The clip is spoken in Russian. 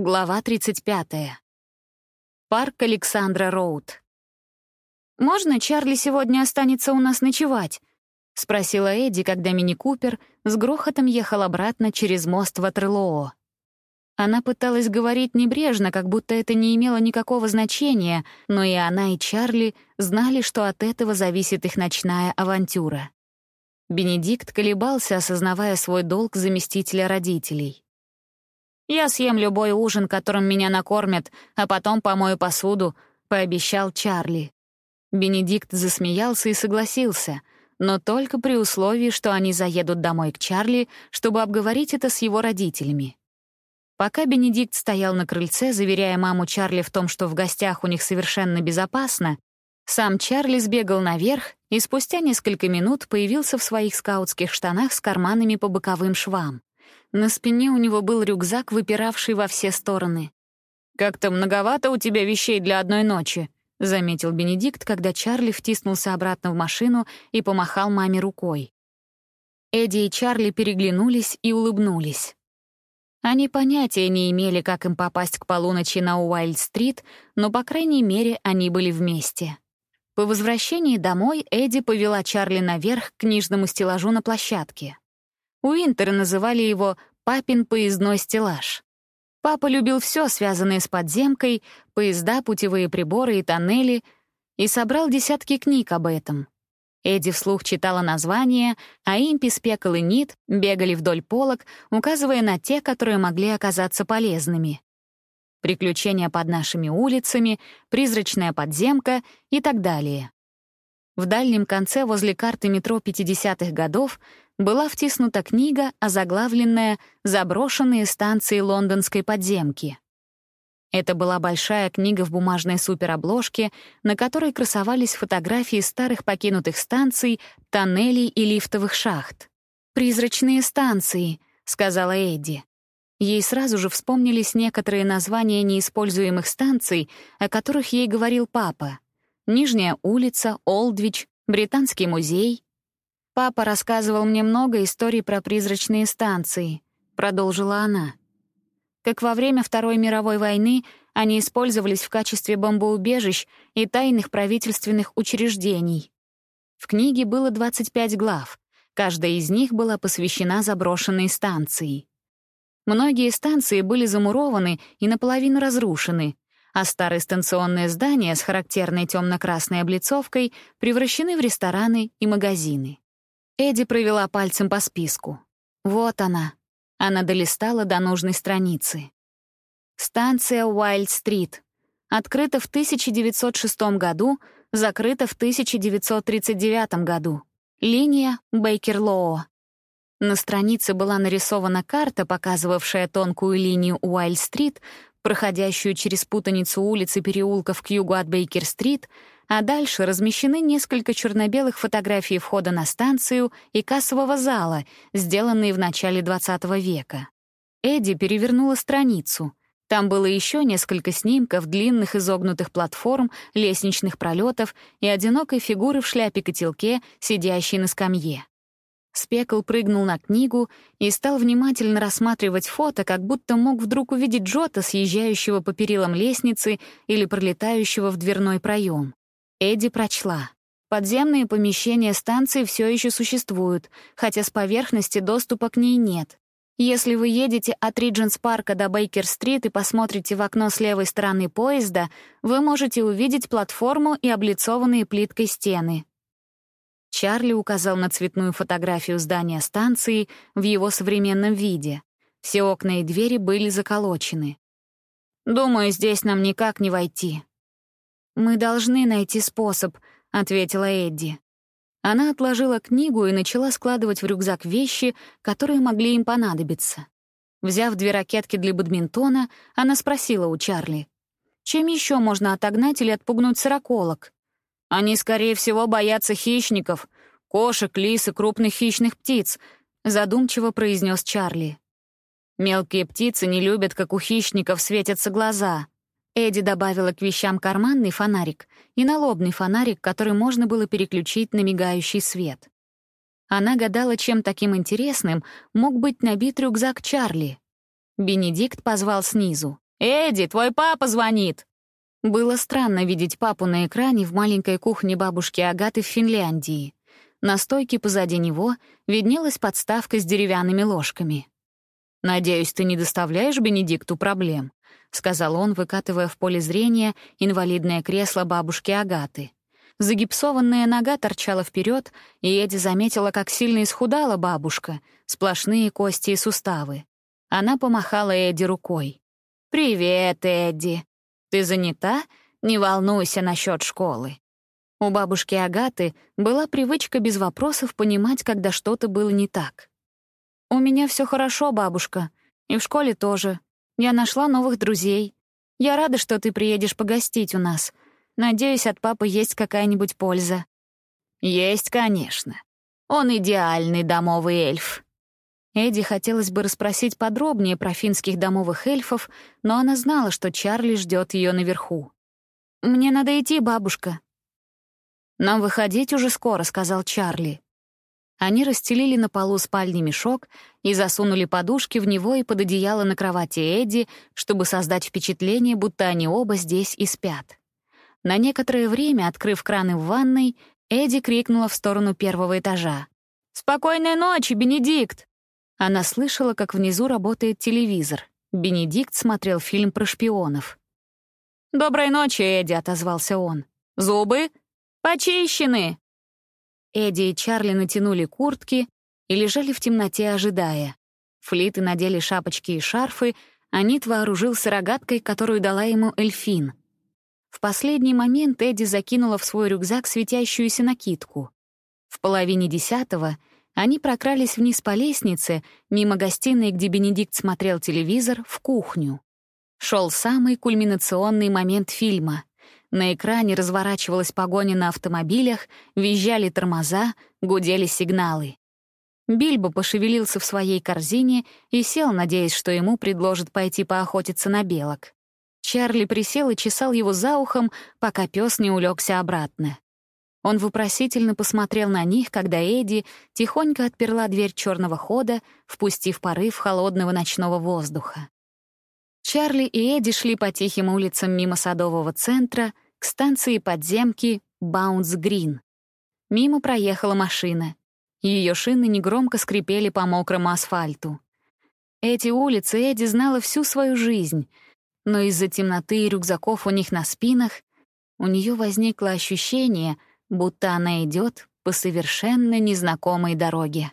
Глава 35. Парк Александра Роуд. «Можно Чарли сегодня останется у нас ночевать?» — спросила Эдди, когда мини-купер с грохотом ехал обратно через мост в Ватерлоо. Она пыталась говорить небрежно, как будто это не имело никакого значения, но и она, и Чарли знали, что от этого зависит их ночная авантюра. Бенедикт колебался, осознавая свой долг заместителя родителей. «Я съем любой ужин, которым меня накормят, а потом помою посуду», — пообещал Чарли. Бенедикт засмеялся и согласился, но только при условии, что они заедут домой к Чарли, чтобы обговорить это с его родителями. Пока Бенедикт стоял на крыльце, заверяя маму Чарли в том, что в гостях у них совершенно безопасно, сам Чарли сбегал наверх и спустя несколько минут появился в своих скаутских штанах с карманами по боковым швам. На спине у него был рюкзак, выпиравший во все стороны. «Как-то многовато у тебя вещей для одной ночи», — заметил Бенедикт, когда Чарли втиснулся обратно в машину и помахал маме рукой. Эдди и Чарли переглянулись и улыбнулись. Они понятия не имели, как им попасть к полуночи на Уайльд-стрит, но, по крайней мере, они были вместе. По возвращении домой Эдди повела Чарли наверх к книжному стеллажу на площадке. Уинтеры называли его «папин поездной стеллаж». Папа любил все, связанное с подземкой, поезда, путевые приборы и тоннели, и собрал десятки книг об этом. Эдди вслух читала названия, а Импи, Спекл и Нит бегали вдоль полок, указывая на те, которые могли оказаться полезными. «Приключения под нашими улицами», «Призрачная подземка» и так далее. В дальнем конце возле карты метро 50-х годов была втиснута книга, озаглавленная «Заброшенные станции лондонской подземки». Это была большая книга в бумажной суперобложке, на которой красовались фотографии старых покинутых станций, тоннелей и лифтовых шахт. «Призрачные станции», — сказала Эдди. Ей сразу же вспомнились некоторые названия неиспользуемых станций, о которых ей говорил папа. Нижняя улица, Олдвич, Британский музей. «Папа рассказывал мне много историй про призрачные станции», — продолжила она. «Как во время Второй мировой войны они использовались в качестве бомбоубежищ и тайных правительственных учреждений. В книге было 25 глав, каждая из них была посвящена заброшенной станции. Многие станции были замурованы и наполовину разрушены, а старые станционные здания с характерной темно-красной облицовкой превращены в рестораны и магазины. Эдди провела пальцем по списку. Вот она. Она долистала до нужной страницы. Станция Уайльд-стрит. Открыта в 1906 году, закрыта в 1939 году. Линия Бейкерлоо. На странице была нарисована карта, показывавшая тонкую линию Уайльд-стрит, проходящую через путаницу улиц и переулков к югу от Бейкер-стрит, а дальше размещены несколько черно-белых фотографий входа на станцию и кассового зала, сделанные в начале XX века. Эдди перевернула страницу. Там было еще несколько снимков длинных изогнутых платформ, лестничных пролетов и одинокой фигуры в шляпе-котелке, сидящей на скамье. Спекл прыгнул на книгу и стал внимательно рассматривать фото, как будто мог вдруг увидеть Джота, съезжающего по перилам лестницы или пролетающего в дверной проем. Эдди прочла. Подземные помещения станции все еще существуют, хотя с поверхности доступа к ней нет. Если вы едете от Ридженс-парка до Бейкер-стрит и посмотрите в окно с левой стороны поезда, вы можете увидеть платформу и облицованные плиткой стены. Чарли указал на цветную фотографию здания станции в его современном виде. Все окна и двери были заколочены. «Думаю, здесь нам никак не войти». «Мы должны найти способ», — ответила Эдди. Она отложила книгу и начала складывать в рюкзак вещи, которые могли им понадобиться. Взяв две ракетки для бадминтона, она спросила у Чарли, «Чем еще можно отогнать или отпугнуть сороколок?» Они, скорее всего, боятся хищников, кошек, лис и крупных хищных птиц, задумчиво произнес Чарли. Мелкие птицы не любят, как у хищников светятся глаза. Эдди добавила к вещам карманный фонарик и налобный фонарик, который можно было переключить на мигающий свет. Она гадала, чем таким интересным мог быть набит рюкзак Чарли. Бенедикт позвал снизу. «Эдди, твой папа звонит!» Было странно видеть папу на экране в маленькой кухне бабушки Агаты в Финляндии. На стойке позади него виднелась подставка с деревянными ложками. «Надеюсь, ты не доставляешь Бенедикту проблем», — сказал он, выкатывая в поле зрения инвалидное кресло бабушки Агаты. Загипсованная нога торчала вперед, и Эдди заметила, как сильно исхудала бабушка, сплошные кости и суставы. Она помахала Эдди рукой. «Привет, Эдди. Ты занята? Не волнуйся насчет школы». У бабушки Агаты была привычка без вопросов понимать, когда что-то было не так. «У меня все хорошо, бабушка. И в школе тоже. Я нашла новых друзей. Я рада, что ты приедешь погостить у нас. Надеюсь, от папы есть какая-нибудь польза». «Есть, конечно. Он идеальный домовый эльф». Эдди хотелось бы расспросить подробнее про финских домовых эльфов, но она знала, что Чарли ждет ее наверху. «Мне надо идти, бабушка», «Нам выходить уже скоро», — сказал Чарли. Они расстелили на полу спальный мешок и засунули подушки в него и под одеяло на кровати Эдди, чтобы создать впечатление, будто они оба здесь и спят. На некоторое время, открыв краны в ванной, Эдди крикнула в сторону первого этажа. «Спокойной ночи, Бенедикт!» Она слышала, как внизу работает телевизор. Бенедикт смотрел фильм про шпионов. «Доброй ночи, Эдди», — отозвался он. «Зубы?» «Почищены!» Эдди и Чарли натянули куртки и лежали в темноте, ожидая. Флиты надели шапочки и шарфы, а Нит вооружился рогаткой, которую дала ему Эльфин. В последний момент Эдди закинула в свой рюкзак светящуюся накидку. В половине десятого они прокрались вниз по лестнице, мимо гостиной, где Бенедикт смотрел телевизор, в кухню. Шел самый кульминационный момент фильма. На экране разворачивалась погоня на автомобилях, визжали тормоза, гудели сигналы. Бильбо пошевелился в своей корзине и сел, надеясь, что ему предложат пойти поохотиться на белок. Чарли присел и чесал его за ухом, пока пес не улегся обратно. Он вопросительно посмотрел на них, когда Эдди тихонько отперла дверь черного хода, впустив порыв холодного ночного воздуха. Чарли и Эдди шли по тихим улицам мимо садового центра к станции подземки Баунс-Грин. Мимо проехала машина. Ее шины негромко скрипели по мокрому асфальту. Эти улицы Эдди знала всю свою жизнь, но из-за темноты и рюкзаков у них на спинах у нее возникло ощущение, будто она идет по совершенно незнакомой дороге.